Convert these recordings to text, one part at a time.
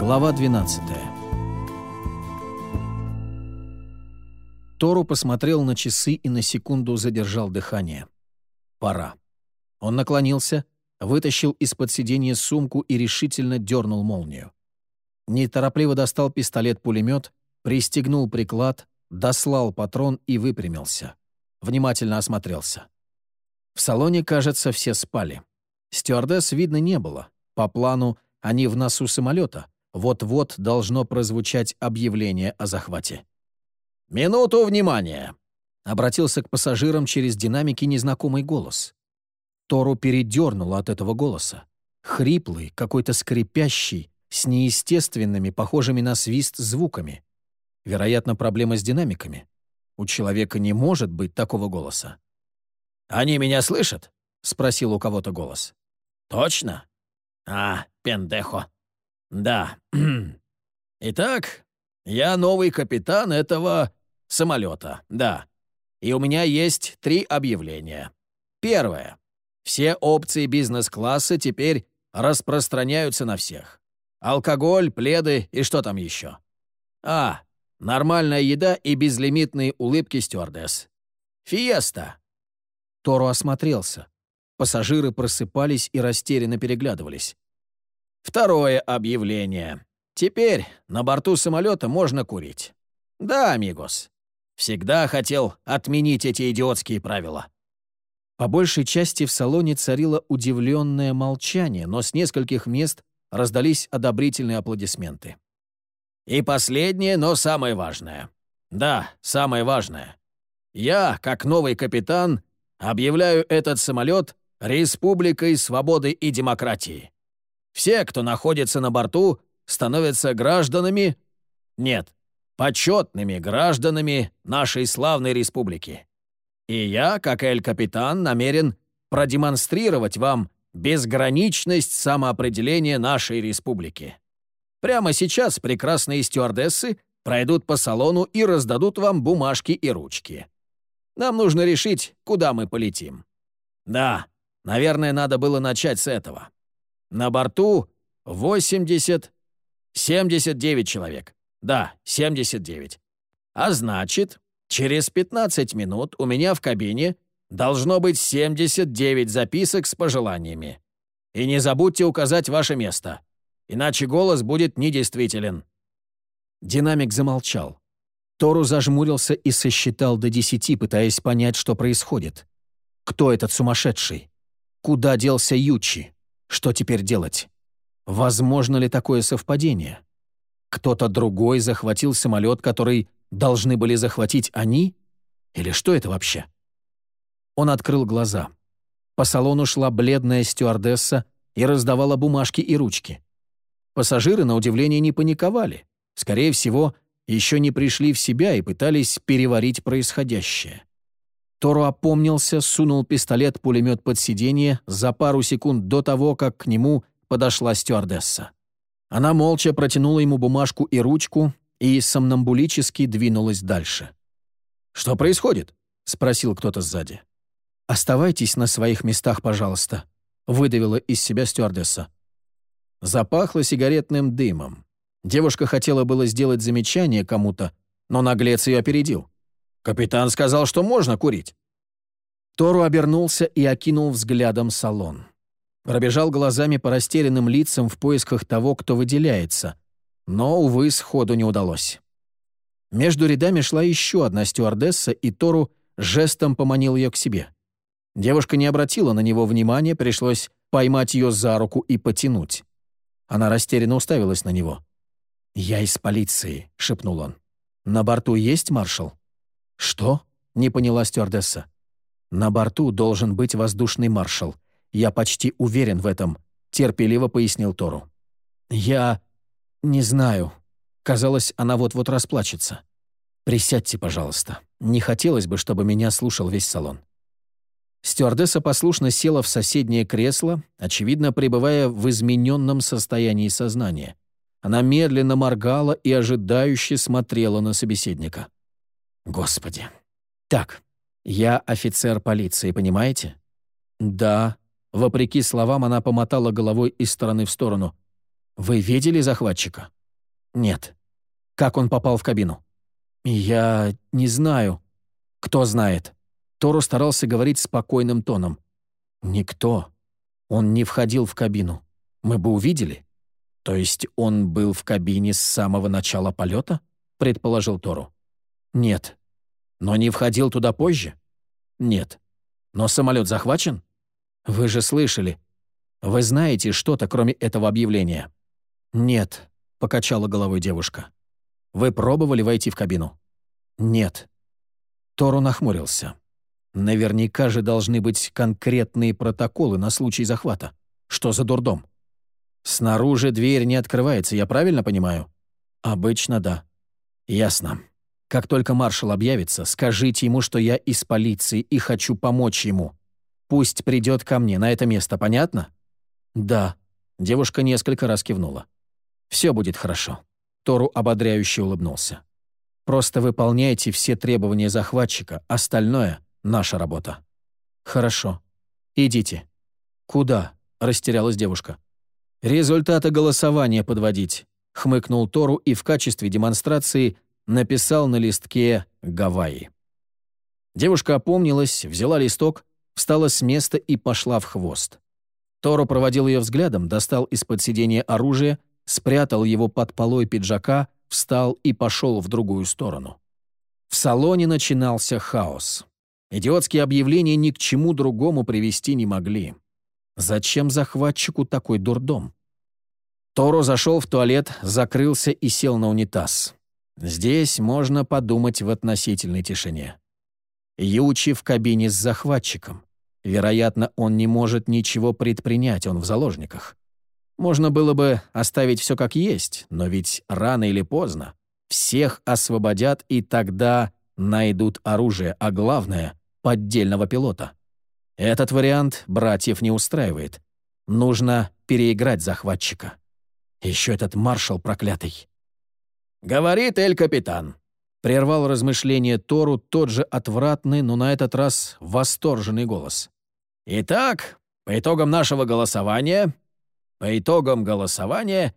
Глава 12 Тору посмотрел на часы и на секунду задержал дыхание. Пора. Он наклонился, вытащил из-под сиденья сумку и решительно дернул молнию. Неторопливо достал пистолет-пулемет, пристегнул приклад, дослал патрон и выпрямился. Внимательно осмотрелся. В салоне, кажется, все спали. Стюардесс видно не было. По плану, они в носу самолета. Вот-вот должно прозвучать объявление о захвате. «Минуту внимания!» — обратился к пассажирам через динамики незнакомый голос. Тору передернуло от этого голоса. Хриплый, какой-то скрипящий, с неестественными, похожими на свист звуками. Вероятно, проблема с динамиками. У человека не может быть такого голоса. «Они меня слышат?» — спросил у кого-то голос. «Точно? А, пендехо. Да. Итак, я новый капитан этого самолета, да. И у меня есть три объявления. Первое. Все опции бизнес-класса теперь распространяются на всех. Алкоголь, пледы и что там еще? А. Нормальная еда и безлимитные улыбки стюардесс. Фиеста. Торо осмотрелся. Пассажиры просыпались и растерянно переглядывались. Второе объявление. Теперь на борту самолета можно курить. Да, амигос. Всегда хотел отменить эти идиотские правила. По большей части в салоне царило удивленное молчание, но с нескольких мест раздались одобрительные аплодисменты. И последнее, но самое важное. Да, самое важное. Я, как новый капитан, объявляю этот самолет Республикой свободы и демократии. Все, кто находится на борту, становятся гражданами... Нет, почетными гражданами нашей славной республики. И я, как Эль-Капитан, намерен продемонстрировать вам безграничность самоопределения нашей республики. Прямо сейчас прекрасные стюардессы пройдут по салону и раздадут вам бумажки и ручки. Нам нужно решить, куда мы полетим. Да, наверное, надо было начать с этого. На борту 80... 79 человек. Да, 79. А значит, через 15 минут у меня в кабине должно быть 79 записок с пожеланиями. И не забудьте указать ваше место, иначе голос будет недействителен». Динамик замолчал. Тору зажмурился и сосчитал до десяти, пытаясь понять, что происходит. Кто этот сумасшедший? Куда делся Ючи? Что теперь делать? Возможно ли такое совпадение? Кто-то другой захватил самолет, который должны были захватить они? Или что это вообще? Он открыл глаза. По салону шла бледная стюардесса и раздавала бумажки и ручки. Пассажиры, на удивление, не паниковали. Скорее всего, еще не пришли в себя и пытались переварить происходящее. Торо опомнился, сунул пистолет-пулемет под сиденье за пару секунд до того, как к нему подошла стюардесса. Она молча протянула ему бумажку и ручку и сомнамбулически двинулась дальше. «Что происходит?» — спросил кто-то сзади. «Оставайтесь на своих местах, пожалуйста», — выдавила из себя стюардесса. Запахло сигаретным дымом. Девушка хотела было сделать замечание кому-то, но наглец ее опередил. «Капитан сказал, что можно курить». Тору обернулся и окинул взглядом салон. Пробежал глазами по растерянным лицам в поисках того, кто выделяется. Но, увы, сходу не удалось. Между рядами шла еще одна стюардесса, и Тору жестом поманил ее к себе. Девушка не обратила на него внимания, пришлось поймать ее за руку и потянуть. Она растерянно уставилась на него. «Я из полиции», — шепнул он. «На борту есть маршал?» «Что?» — не поняла стюардесса. «На борту должен быть воздушный маршал. Я почти уверен в этом», — терпеливо пояснил Тору. «Я... не знаю». Казалось, она вот-вот расплачется. «Присядьте, пожалуйста. Не хотелось бы, чтобы меня слушал весь салон». Стюардесса послушно села в соседнее кресло, очевидно, пребывая в измененном состоянии сознания. Она медленно моргала и ожидающе смотрела на собеседника. «Господи. Так, я офицер полиции, понимаете?» «Да». Вопреки словам, она помотала головой из стороны в сторону. «Вы видели захватчика?» «Нет». «Как он попал в кабину?» «Я не знаю». «Кто знает?» Тору старался говорить спокойным тоном. «Никто. Он не входил в кабину. Мы бы увидели». «То есть он был в кабине с самого начала полета?» — предположил Тору. «Нет». «Но не входил туда позже?» «Нет». «Но самолет захвачен?» «Вы же слышали. Вы знаете что-то, кроме этого объявления?» «Нет», — покачала головой девушка. «Вы пробовали войти в кабину?» «Нет». Тору нахмурился. Наверняка же должны быть конкретные протоколы на случай захвата. Что за дурдом? Снаружи дверь не открывается, я правильно понимаю? Обычно да. Ясно. Как только маршал объявится, скажите ему, что я из полиции и хочу помочь ему. Пусть придет ко мне на это место, понятно? Да. Девушка несколько раз кивнула. Все будет хорошо. Тору ободряюще улыбнулся. Просто выполняйте все требования захватчика, остальное Наша работа». «Хорошо. Идите». «Куда?» — растерялась девушка. «Результаты голосования подводить», — хмыкнул Тору и в качестве демонстрации написал на листке «Гавайи». Девушка опомнилась, взяла листок, встала с места и пошла в хвост. Тору проводил ее взглядом, достал из-под сиденья оружие, спрятал его под полой пиджака, встал и пошел в другую сторону. В салоне начинался хаос. Идиотские объявления ни к чему другому привести не могли. Зачем захватчику такой дурдом? Торо зашел в туалет, закрылся и сел на унитаз. Здесь можно подумать в относительной тишине. Ючи в кабине с захватчиком. Вероятно, он не может ничего предпринять, он в заложниках. Можно было бы оставить все как есть, но ведь рано или поздно всех освободят и тогда найдут оружие, а главное поддельного пилота. Этот вариант братьев не устраивает. Нужно переиграть захватчика. Еще этот маршал проклятый. «Говорит Эль-Капитан», — прервал размышление Тору тот же отвратный, но на этот раз восторженный голос. «Итак, по итогам нашего голосования... По итогам голосования...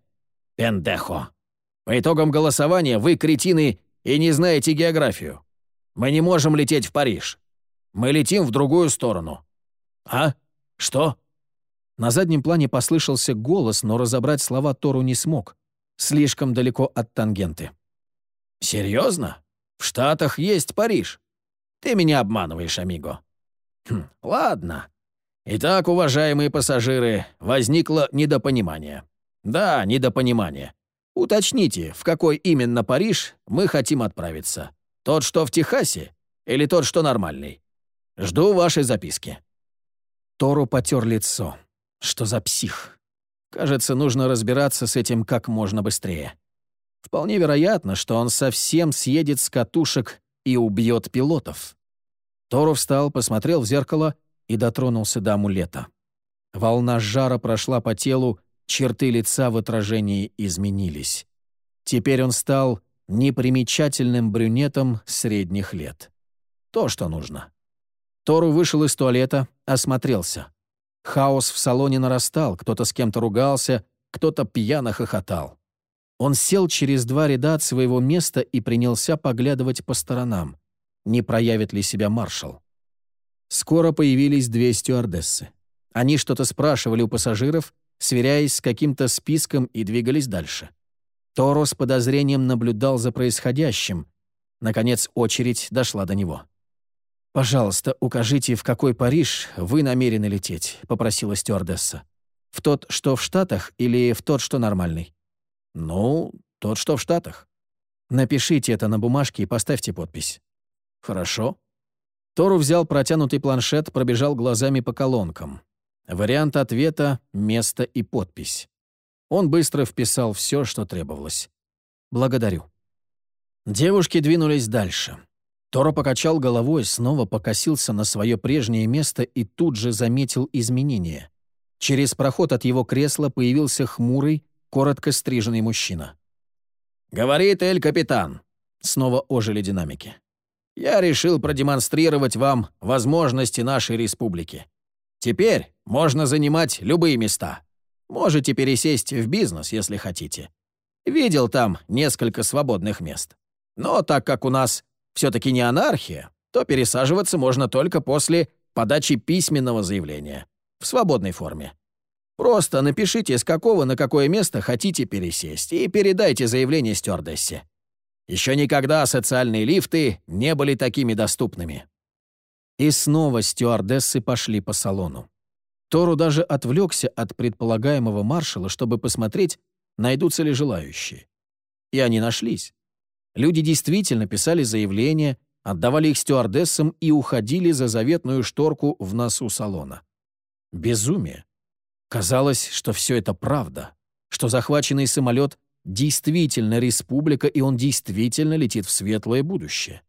Пендехо. По итогам голосования вы, кретины, и не знаете географию. Мы не можем лететь в Париж. Мы летим в другую сторону». «А? Что?» На заднем плане послышался голос, но разобрать слова Тору не смог. Слишком далеко от тангенты. «Серьезно? В Штатах есть Париж. Ты меня обманываешь, амиго». Хм, «Ладно. Итак, уважаемые пассажиры, возникло недопонимание. Да, недопонимание. Уточните, в какой именно Париж мы хотим отправиться. Тот, что в Техасе, или тот, что нормальный? Жду вашей записки». Тору потер лицо. Что за псих? Кажется, нужно разбираться с этим как можно быстрее. Вполне вероятно, что он совсем съедет с катушек и убьет пилотов. Тору встал, посмотрел в зеркало и дотронулся до амулета. Волна жара прошла по телу, черты лица в отражении изменились. Теперь он стал непримечательным брюнетом средних лет. То, что нужно. Тору вышел из туалета, осмотрелся. Хаос в салоне нарастал, кто-то с кем-то ругался, кто-то пьяно хохотал. Он сел через два ряда от своего места и принялся поглядывать по сторонам. Не проявит ли себя маршал? Скоро появились две стюардессы. Они что-то спрашивали у пассажиров, сверяясь с каким-то списком и двигались дальше. Торо с подозрением наблюдал за происходящим. Наконец очередь дошла до него. «Пожалуйста, укажите, в какой Париж вы намерены лететь», — попросила стюардесса. «В тот, что в Штатах, или в тот, что нормальный?» «Ну, тот, что в Штатах». «Напишите это на бумажке и поставьте подпись». «Хорошо». Тору взял протянутый планшет, пробежал глазами по колонкам. Вариант ответа, место и подпись. Он быстро вписал все, что требовалось. «Благодарю». Девушки двинулись дальше. Торо покачал головой, снова покосился на свое прежнее место и тут же заметил изменения. Через проход от его кресла появился хмурый, коротко стриженный мужчина. «Говорит Эль-Капитан», — снова ожили динамики. «Я решил продемонстрировать вам возможности нашей республики. Теперь можно занимать любые места. Можете пересесть в бизнес, если хотите. Видел там несколько свободных мест. Но так как у нас все-таки не анархия, то пересаживаться можно только после подачи письменного заявления в свободной форме. Просто напишите, с какого на какое место хотите пересесть, и передайте заявление стюардессе. Еще никогда социальные лифты не были такими доступными. И снова стюардессы пошли по салону. Тору даже отвлекся от предполагаемого маршала, чтобы посмотреть, найдутся ли желающие. И они нашлись. Люди действительно писали заявления, отдавали их стюардессам и уходили за заветную шторку в носу салона. Безумие. Казалось, что все это правда, что захваченный самолет действительно республика, и он действительно летит в светлое будущее.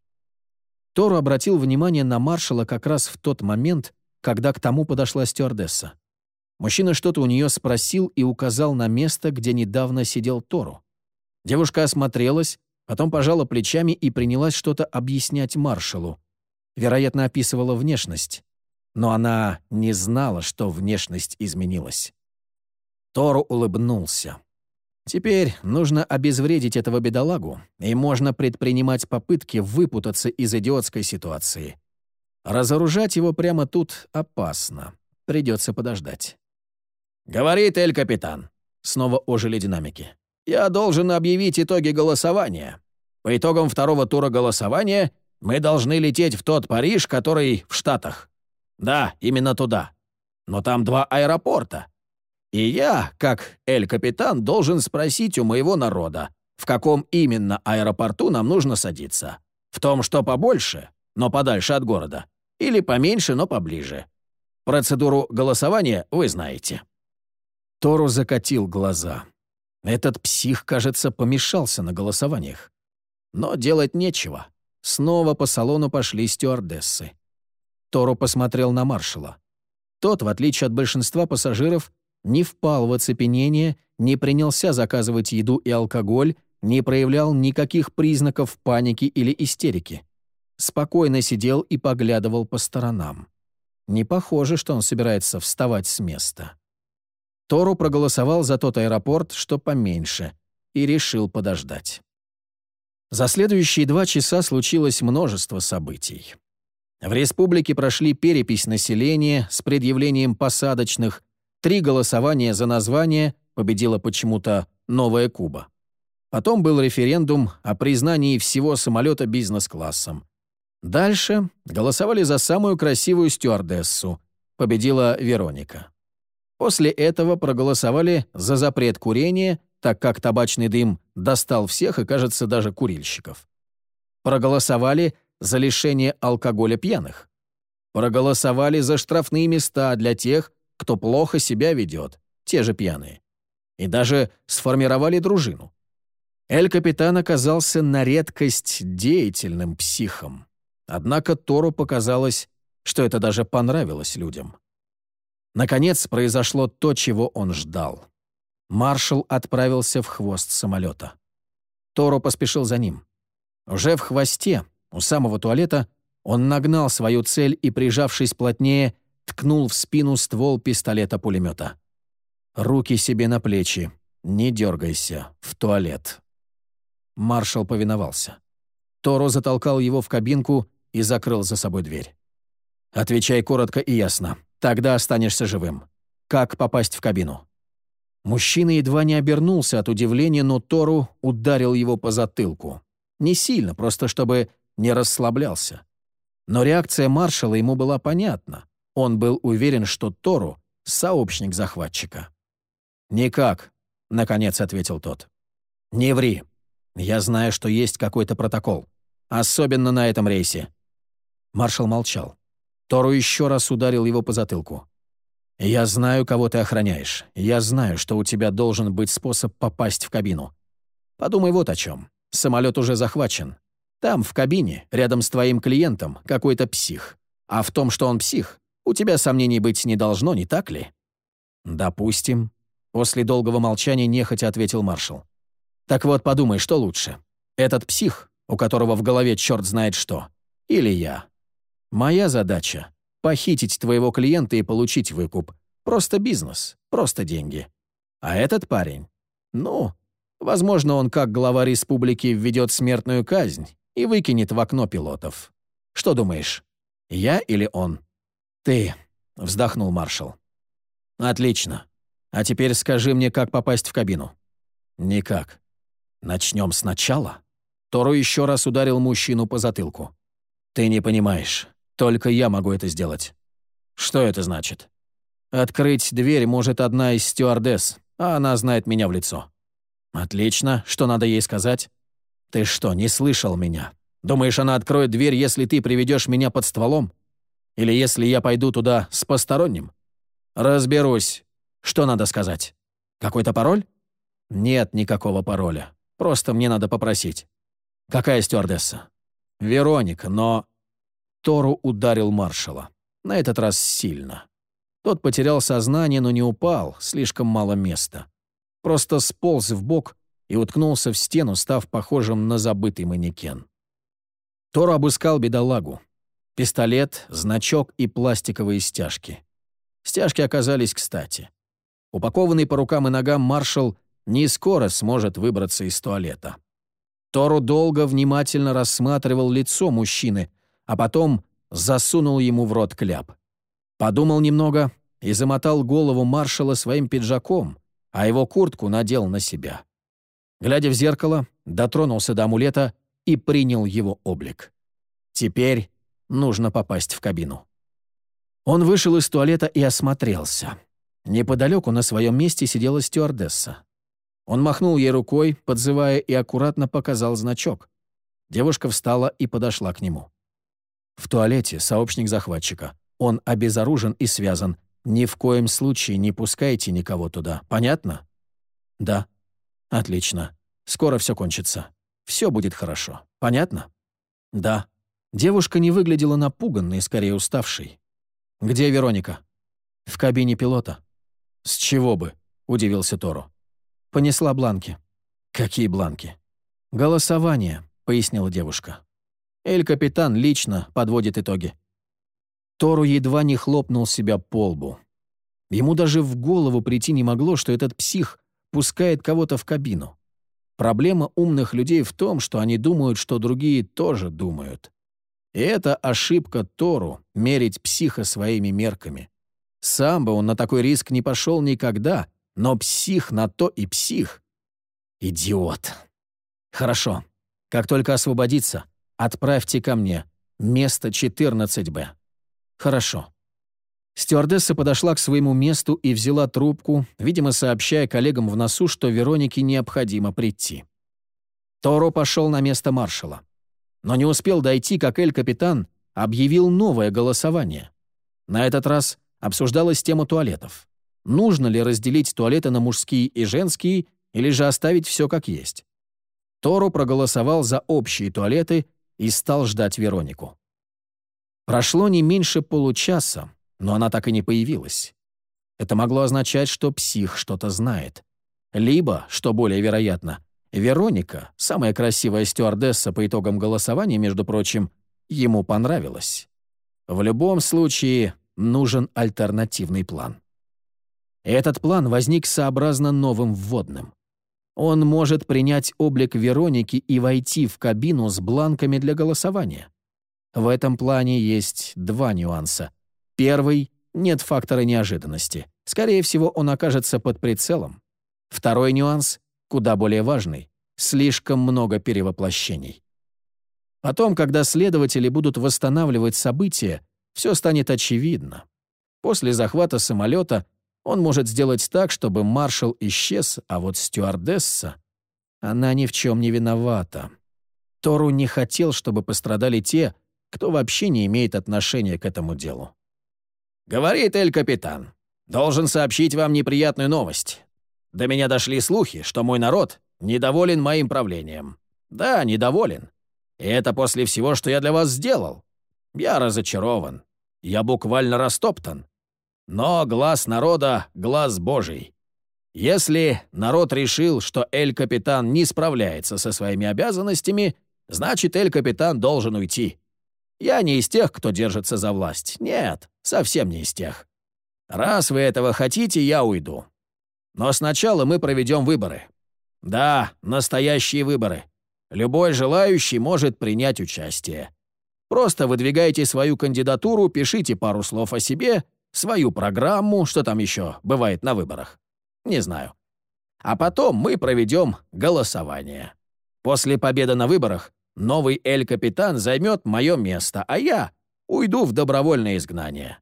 Тору обратил внимание на маршала как раз в тот момент, когда к тому подошла стюардесса. Мужчина что-то у нее спросил и указал на место, где недавно сидел Тору. Девушка осмотрелась, потом пожала плечами и принялась что-то объяснять маршалу. Вероятно, описывала внешность. Но она не знала, что внешность изменилась. Тору улыбнулся. Теперь нужно обезвредить этого бедолагу, и можно предпринимать попытки выпутаться из идиотской ситуации. Разоружать его прямо тут опасно. Придется подождать. «Говорит Эль-Капитан», — снова ожили динамики. «Я должен объявить итоги голосования. По итогам второго тура голосования мы должны лететь в тот Париж, который в Штатах. Да, именно туда. Но там два аэропорта. И я, как Эль-Капитан, должен спросить у моего народа, в каком именно аэропорту нам нужно садиться. В том, что побольше, но подальше от города, или поменьше, но поближе. Процедуру голосования вы знаете». Тору закатил глаза. Этот псих, кажется, помешался на голосованиях. Но делать нечего. Снова по салону пошли стюардессы. Тору посмотрел на маршала. Тот, в отличие от большинства пассажиров, не впал в оцепенение, не принялся заказывать еду и алкоголь, не проявлял никаких признаков паники или истерики спокойно сидел и поглядывал по сторонам. Не похоже, что он собирается вставать с места. Тору проголосовал за тот аэропорт, что поменьше, и решил подождать. За следующие два часа случилось множество событий. В республике прошли перепись населения с предъявлением посадочных, три голосования за название, победила почему-то «Новая Куба». Потом был референдум о признании всего самолета бизнес-классом. Дальше голосовали за самую красивую стюардессу. Победила Вероника. После этого проголосовали за запрет курения, так как табачный дым достал всех и, кажется, даже курильщиков. Проголосовали за лишение алкоголя пьяных. Проголосовали за штрафные места для тех, кто плохо себя ведет, те же пьяные. И даже сформировали дружину. Эль-Капитан оказался на редкость деятельным психом. Однако Тору показалось, что это даже понравилось людям. Наконец произошло то, чего он ждал. Маршал отправился в хвост самолета. Торо поспешил за ним. Уже в хвосте, у самого туалета, он нагнал свою цель и, прижавшись плотнее, ткнул в спину ствол пистолета-пулемета. «Руки себе на плечи. Не дергайся. В туалет». Маршал повиновался. Торо затолкал его в кабинку и закрыл за собой дверь. «Отвечай коротко и ясно. Тогда останешься живым. Как попасть в кабину?» Мужчина едва не обернулся от удивления, но Тору ударил его по затылку. Не сильно, просто чтобы не расслаблялся. Но реакция маршала ему была понятна. Он был уверен, что Тору — сообщник захватчика. «Никак», — наконец ответил тот. «Не ври. Я знаю, что есть какой-то протокол. Особенно на этом рейсе. Маршал молчал. Тору еще раз ударил его по затылку. «Я знаю, кого ты охраняешь. Я знаю, что у тебя должен быть способ попасть в кабину. Подумай вот о чем. Самолет уже захвачен. Там, в кабине, рядом с твоим клиентом, какой-то псих. А в том, что он псих, у тебя сомнений быть не должно, не так ли?» «Допустим». После долгого молчания нехотя ответил маршал. «Так вот, подумай, что лучше? Этот псих, у которого в голове черт знает что, или я?» Моя задача — похитить твоего клиента и получить выкуп. Просто бизнес, просто деньги. А этот парень? Ну, возможно, он как глава республики введет смертную казнь и выкинет в окно пилотов. Что думаешь, я или он?» «Ты», — вздохнул маршал. «Отлично. А теперь скажи мне, как попасть в кабину». «Никак. Начнем сначала?» Тору еще раз ударил мужчину по затылку. «Ты не понимаешь. Только я могу это сделать». «Что это значит?» «Открыть дверь может одна из стюардесс, а она знает меня в лицо». «Отлично. Что надо ей сказать?» «Ты что, не слышал меня? Думаешь, она откроет дверь, если ты приведешь меня под стволом? Или если я пойду туда с посторонним?» «Разберусь. Что надо сказать? Какой-то пароль?» «Нет никакого пароля. Просто мне надо попросить». «Какая стюардесса?» «Вероника, но...» Тору ударил маршала. На этот раз сильно. Тот потерял сознание, но не упал, слишком мало места. Просто сполз в бок и уткнулся в стену, став похожим на забытый манекен. Тору обыскал бедолагу. Пистолет, значок и пластиковые стяжки. Стяжки оказались кстати. Упакованный по рукам и ногам маршал не скоро сможет выбраться из туалета. Тору долго внимательно рассматривал лицо мужчины, а потом засунул ему в рот кляп. Подумал немного и замотал голову маршала своим пиджаком, а его куртку надел на себя. Глядя в зеркало, дотронулся до амулета и принял его облик. Теперь нужно попасть в кабину. Он вышел из туалета и осмотрелся. Неподалеку на своем месте сидела стюардесса. Он махнул ей рукой, подзывая, и аккуратно показал значок. Девушка встала и подошла к нему. В туалете сообщник захватчика. Он обезоружен и связан. Ни в коем случае не пускайте никого туда. Понятно? Да. Отлично. Скоро все кончится. Все будет хорошо. Понятно? Да. Девушка не выглядела напуганной, скорее уставшей. «Где Вероника?» «В кабине пилота». «С чего бы?» — удивился Тору. Понесла бланки. «Какие бланки?» «Голосование», — пояснила девушка. «Эль-капитан лично подводит итоги». Тору едва не хлопнул себя по лбу. Ему даже в голову прийти не могло, что этот псих пускает кого-то в кабину. Проблема умных людей в том, что они думают, что другие тоже думают. И это ошибка Тору — мерить психа своими мерками. Сам бы он на такой риск не пошел никогда, но псих на то и псих. Идиот. Хорошо. Как только освободится, отправьте ко мне. Место 14Б. Хорошо. Стюардесса подошла к своему месту и взяла трубку, видимо, сообщая коллегам в носу, что Веронике необходимо прийти. Торо пошел на место маршала. Но не успел дойти, как Эль-Капитан объявил новое голосование. На этот раз обсуждалась тема туалетов нужно ли разделить туалеты на мужские и женские, или же оставить все как есть. Тору проголосовал за общие туалеты и стал ждать Веронику. Прошло не меньше получаса, но она так и не появилась. Это могло означать, что псих что-то знает. Либо, что более вероятно, Вероника, самая красивая стюардесса по итогам голосования, между прочим, ему понравилась. В любом случае, нужен альтернативный план. Этот план возник сообразно новым вводным. Он может принять облик Вероники и войти в кабину с бланками для голосования. В этом плане есть два нюанса. Первый — нет фактора неожиданности. Скорее всего, он окажется под прицелом. Второй нюанс, куда более важный — слишком много перевоплощений. Потом, когда следователи будут восстанавливать события, все станет очевидно. После захвата самолета он может сделать так, чтобы маршал исчез, а вот стюардесса... Она ни в чем не виновата. Тору не хотел, чтобы пострадали те, кто вообще не имеет отношения к этому делу. «Говорит Эль-Капитан, должен сообщить вам неприятную новость. До меня дошли слухи, что мой народ недоволен моим правлением. Да, недоволен. И это после всего, что я для вас сделал. Я разочарован. Я буквально растоптан. Но глаз народа — глаз Божий. Если народ решил, что Эль-Капитан не справляется со своими обязанностями, значит, Эль-Капитан должен уйти. Я не из тех, кто держится за власть. Нет, совсем не из тех. Раз вы этого хотите, я уйду. Но сначала мы проведем выборы. Да, настоящие выборы. Любой желающий может принять участие. Просто выдвигайте свою кандидатуру, пишите пару слов о себе, свою программу, что там еще бывает на выборах. Не знаю. А потом мы проведем голосование. После победы на выборах новый Эль-Капитан займет мое место, а я уйду в добровольное изгнание.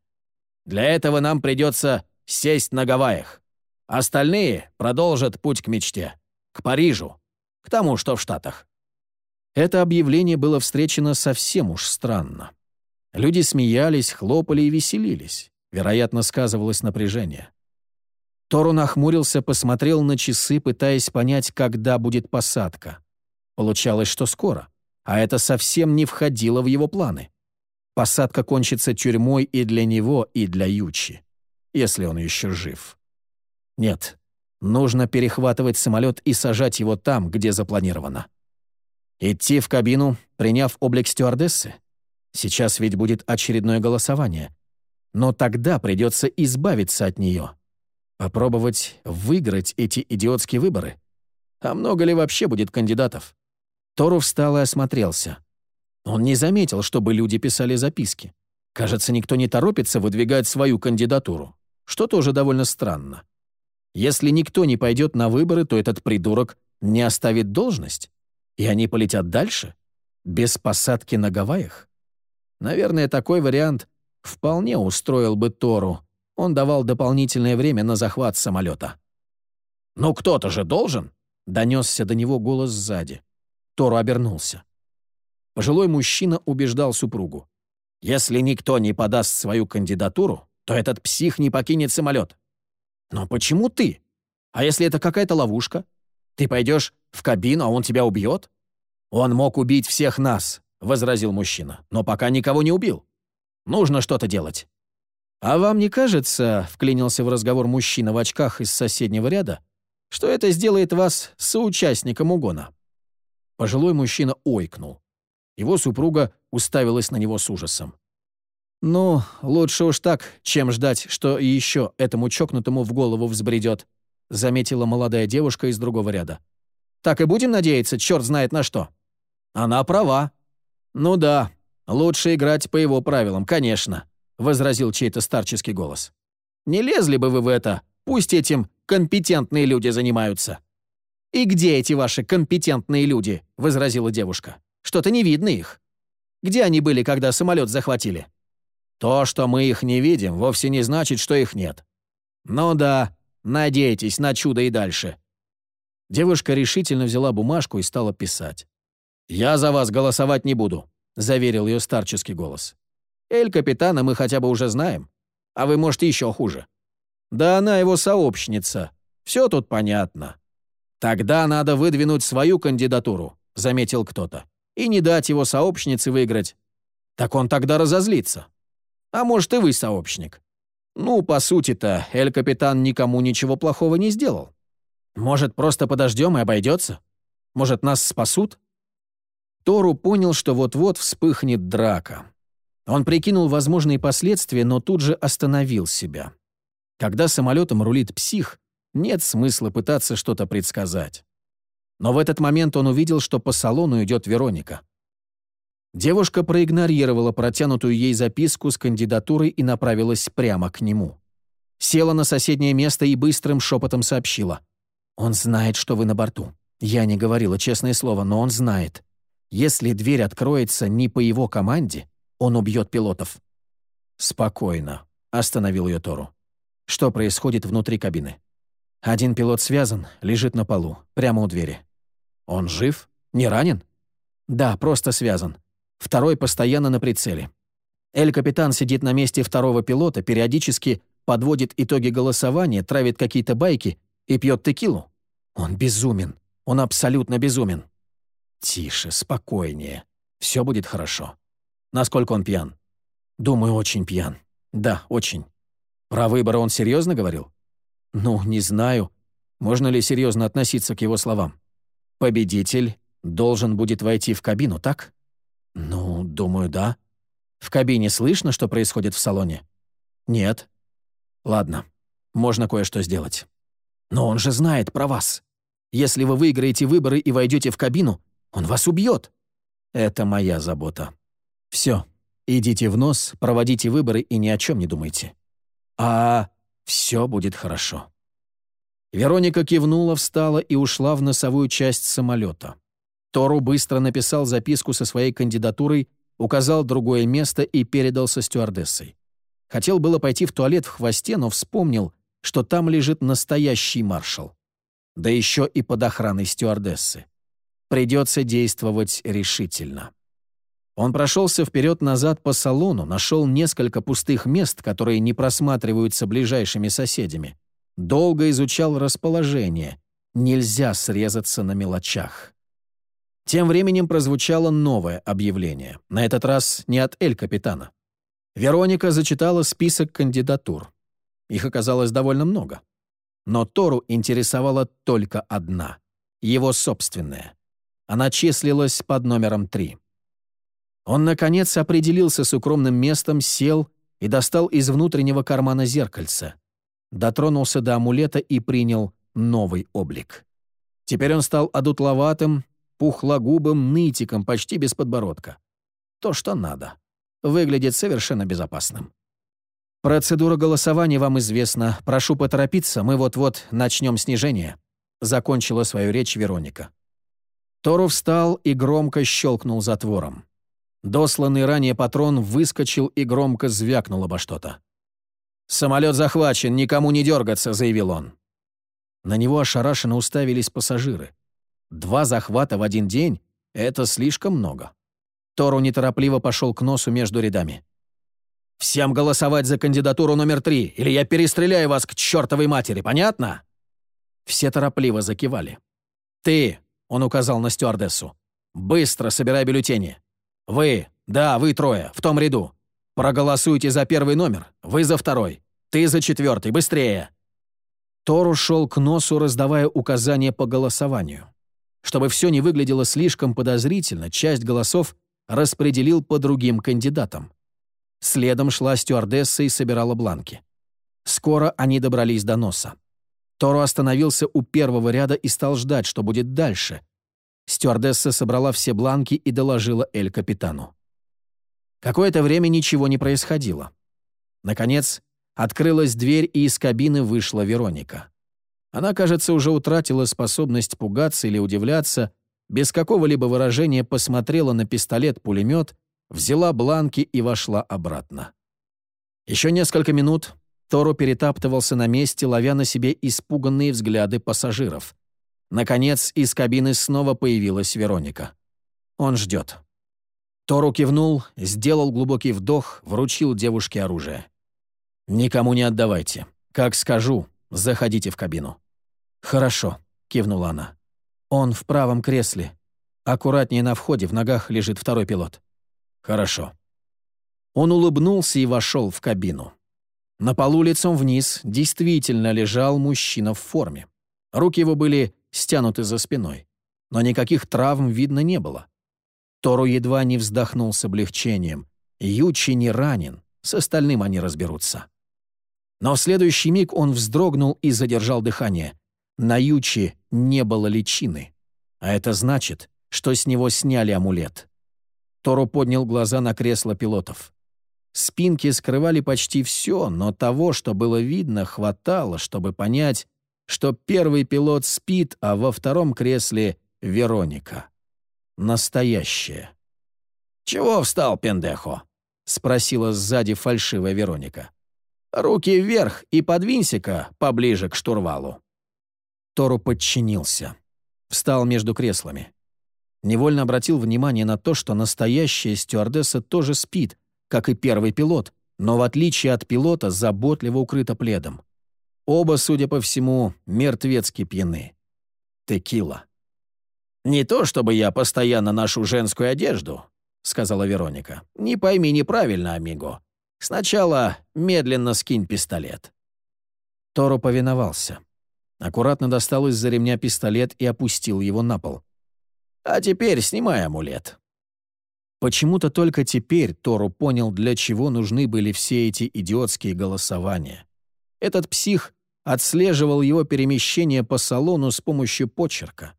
Для этого нам придется сесть на Гавайях. Остальные продолжат путь к мечте, к Парижу, к тому, что в Штатах. Это объявление было встречено совсем уж странно. Люди смеялись, хлопали и веселились. Вероятно, сказывалось напряжение. Тору нахмурился, посмотрел на часы, пытаясь понять, когда будет посадка. Получалось, что скоро, а это совсем не входило в его планы. Посадка кончится тюрьмой и для него, и для Ючи, если он еще жив. Нет, нужно перехватывать самолет и сажать его там, где запланировано. Идти в кабину, приняв облик стюардессы? Сейчас ведь будет очередное голосование. Но тогда придется избавиться от нее. Попробовать выиграть эти идиотские выборы. А много ли вообще будет кандидатов? Тору встал и осмотрелся. Он не заметил, чтобы люди писали записки. Кажется, никто не торопится выдвигать свою кандидатуру, что тоже довольно странно. Если никто не пойдет на выборы, то этот придурок не оставит должность, и они полетят дальше, без посадки на Гавайях. Наверное, такой вариант вполне устроил бы Тору. Он давал дополнительное время на захват самолета. «Ну кто-то же должен!» — донесся до него голос сзади. Тору обернулся. Пожилой мужчина убеждал супругу. «Если никто не подаст свою кандидатуру, то этот псих не покинет самолет». «Но почему ты? А если это какая-то ловушка? Ты пойдешь в кабину, а он тебя убьет?» «Он мог убить всех нас», — возразил мужчина, «но пока никого не убил. Нужно что-то делать». «А вам не кажется, — вклинился в разговор мужчина в очках из соседнего ряда, — что это сделает вас соучастником угона?» Пожилой мужчина ойкнул. Его супруга уставилась на него с ужасом. «Ну, лучше уж так, чем ждать, что еще этому чокнутому в голову взбредет», заметила молодая девушка из другого ряда. «Так и будем надеяться, черт знает на что». «Она права». «Ну да, лучше играть по его правилам, конечно», возразил чей-то старческий голос. «Не лезли бы вы в это, пусть этим компетентные люди занимаются». «И где эти ваши компетентные люди?» — возразила девушка. «Что-то не видно их. Где они были, когда самолет захватили?» «То, что мы их не видим, вовсе не значит, что их нет». «Ну да, надейтесь на чудо и дальше». Девушка решительно взяла бумажку и стала писать. «Я за вас голосовать не буду», — заверил ее старческий голос. «Эль-капитана мы хотя бы уже знаем, а вы, может, еще хуже. Да она его сообщница. Все тут понятно. «Тогда надо выдвинуть свою кандидатуру», — заметил кто-то, «и не дать его сообщнице выиграть. Так он тогда разозлится. А может, и вы сообщник. Ну, по сути-то, Эль-Капитан никому ничего плохого не сделал. Может, просто подождем и обойдется? Может, нас спасут?» Тору понял, что вот-вот вспыхнет драка. Он прикинул возможные последствия, но тут же остановил себя. Когда самолетом рулит псих, нет смысла пытаться что-то предсказать. Но в этот момент он увидел, что по салону идет Вероника. Девушка проигнорировала протянутую ей записку с кандидатурой и направилась прямо к нему. Села на соседнее место и быстрым шепотом сообщила. «Он знает, что вы на борту. Я не говорила, честное слово, но он знает. Если дверь откроется не по его команде, он убьет пилотов». «Спокойно», — остановил ее Тору. «Что происходит внутри кабины?» Один пилот связан, лежит на полу, прямо у двери. Он жив? Не ранен? Да, просто связан. Второй постоянно на прицеле. Эль-капитан сидит на месте второго пилота, периодически подводит итоги голосования, травит какие-то байки и пьет текилу. Он безумен. Он абсолютно безумен. Тише, спокойнее. Все будет хорошо. Насколько он пьян? Думаю, очень пьян. Да, очень. Про выборы он серьезно говорил? Ну, не знаю. Можно ли серьезно относиться к его словам? Победитель должен будет войти в кабину, так? Ну, думаю, да. В кабине слышно, что происходит в салоне? Нет. Ладно, можно кое-что сделать. Но он же знает про вас. Если вы выиграете выборы и войдете в кабину, он вас убьет. Это моя забота. Все, идите в нос, проводите выборы и ни о чем не думайте. А все будет хорошо. Вероника кивнула, встала и ушла в носовую часть самолета. Тору быстро написал записку со своей кандидатурой, указал другое место и передал со стюардессой. Хотел было пойти в туалет в хвосте, но вспомнил, что там лежит настоящий маршал. Да еще и под охраной стюардессы. Придется действовать решительно. Он прошелся вперед-назад по салону, нашел несколько пустых мест, которые не просматриваются ближайшими соседями. Долго изучал расположение. Нельзя срезаться на мелочах. Тем временем прозвучало новое объявление. На этот раз не от Эль-Капитана. Вероника зачитала список кандидатур. Их оказалось довольно много. Но Тору интересовала только одна — его собственная. Она числилась под номером три. Он, наконец, определился с укромным местом, сел и достал из внутреннего кармана зеркальце. Дотронулся до амулета и принял новый облик. Теперь он стал одутловатым, пухлогубым нытиком, почти без подбородка. То, что надо. Выглядит совершенно безопасным. Процедура голосования вам известна. Прошу поторопиться, мы вот-вот начнем снижение. Закончила свою речь Вероника. Тору встал и громко щелкнул затвором. Досланный ранее патрон выскочил и громко звякнул обо что-то. «Самолет захвачен, никому не дергаться», — заявил он. На него ошарашенно уставились пассажиры. Два захвата в один день — это слишком много. Тору неторопливо пошел к носу между рядами. «Всем голосовать за кандидатуру номер три, или я перестреляю вас к чертовой матери, понятно?» Все торопливо закивали. «Ты, он указал на стюардессу. «Быстро собирай бюллетени. Вы, да, вы трое, в том ряду. Проголосуйте за первый номер, вы за второй. Ты за четвертый, быстрее!» Тор ушел к носу, раздавая указания по голосованию. Чтобы все не выглядело слишком подозрительно, часть голосов распределил по другим кандидатам. Следом шла стюардесса и собирала бланки. Скоро они добрались до носа. Торо остановился у первого ряда и стал ждать, что будет дальше. Стюардесса собрала все бланки и доложила Эль-капитану. Какое-то время ничего не происходило. Наконец, открылась дверь, и из кабины вышла Вероника. Она, кажется, уже утратила способность пугаться или удивляться, без какого-либо выражения посмотрела на пистолет-пулемет, взяла бланки и вошла обратно. Еще несколько минут Тору перетаптывался на месте, ловя на себе испуганные взгляды пассажиров. Наконец, из кабины снова появилась Вероника. Он ждет. Тору кивнул, сделал глубокий вдох, вручил девушке оружие. «Никому не отдавайте. Как скажу, заходите в кабину». «Хорошо», — кивнула она. «Он в правом кресле. Аккуратнее на входе, в ногах лежит второй пилот». «Хорошо». Он улыбнулся и вошел в кабину. На полу лицом вниз действительно лежал мужчина в форме. Руки его были стянуты за спиной. Но никаких травм видно не было. Тору едва не вздохнул с облегчением. Ючи не ранен, с остальным они разберутся. Но в следующий миг он вздрогнул и задержал дыхание. На Ючи не было личины. А это значит, что с него сняли амулет. Тору поднял глаза на кресло пилотов. Спинки скрывали почти все, но того, что было видно, хватало, чтобы понять, что первый пилот спит, а во втором кресле — Вероника. Настоящая. «Чего встал, пендехо?» — спросила сзади фальшивая Вероника. «Руки вверх и подвинься-ка поближе к штурвалу». Тору подчинился. Встал между креслами. Невольно обратил внимание на то, что настоящая стюардесса тоже спит, как и первый пилот, но в отличие от пилота заботливо укрыта пледом. Оба, судя по всему, мертвецки пьяны. Текила. «Не то чтобы я постоянно ношу женскую одежду», — сказала Вероника. «Не пойми неправильно, амиго. Сначала медленно скинь пистолет». Торо повиновался. Аккуратно достал из-за ремня пистолет и опустил его на пол. «А теперь снимай амулет. Почему-то только теперь Тору понял, для чего нужны были все эти идиотские голосования. Этот псих отслеживал его перемещение по салону с помощью почерка.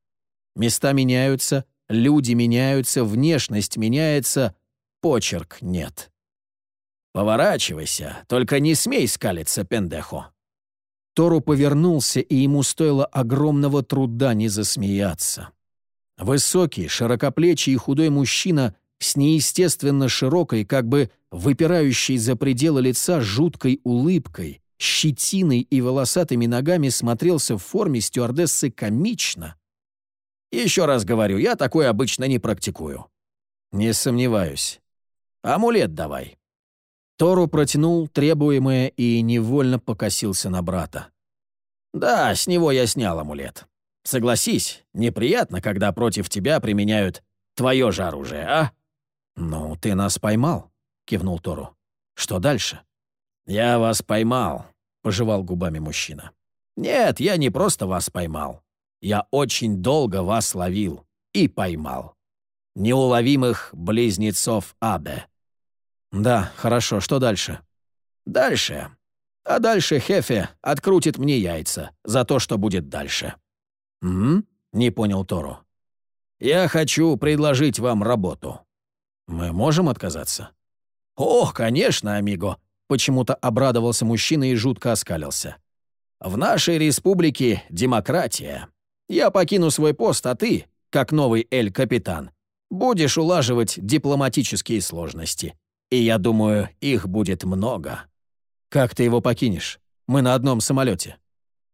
Места меняются, люди меняются, внешность меняется, почерк нет. «Поворачивайся, только не смей скалиться, пендехо». Тору повернулся, и ему стоило огромного труда не засмеяться. Высокий, широкоплечий и худой мужчина с неестественно широкой, как бы выпирающей за пределы лица жуткой улыбкой, щетиной и волосатыми ногами смотрелся в форме стюардессы комично. «Еще раз говорю, я такое обычно не практикую». «Не сомневаюсь. Амулет давай». Тору протянул требуемое и невольно покосился на брата. «Да, с него я снял амулет. Согласись, неприятно, когда против тебя применяют твое же оружие, а?» «Ну, ты нас поймал», — кивнул Тору. «Что дальше?» «Я вас поймал», — пожевал губами мужчина. «Нет, я не просто вас поймал. Я очень долго вас ловил и поймал. Неуловимых близнецов Абе. «Да, хорошо, что дальше?» «Дальше. А дальше Хефе открутит мне яйца за то, что будет дальше». «М?» — не понял Тору. «Я хочу предложить вам работу». «Мы можем отказаться?» «Ох, конечно, амиго!» — почему-то обрадовался мужчина и жутко оскалился. «В нашей республике демократия. Я покину свой пост, а ты, как новый Эль-капитан, будешь улаживать дипломатические сложности. И я думаю, их будет много. Как ты его покинешь? Мы на одном самолете.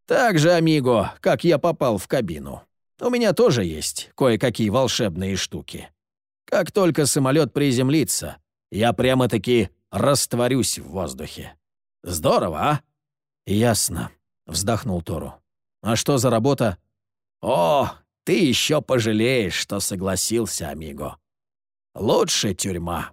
Так же, амиго, как я попал в кабину. У меня тоже есть кое-какие волшебные штуки. Как только самолет приземлится, я прямо-таки растворюсь в воздухе. Здорово, а? Ясно, вздохнул Тору. А что за работа? О, ты еще пожалеешь, что согласился, амиго. Лучше тюрьма.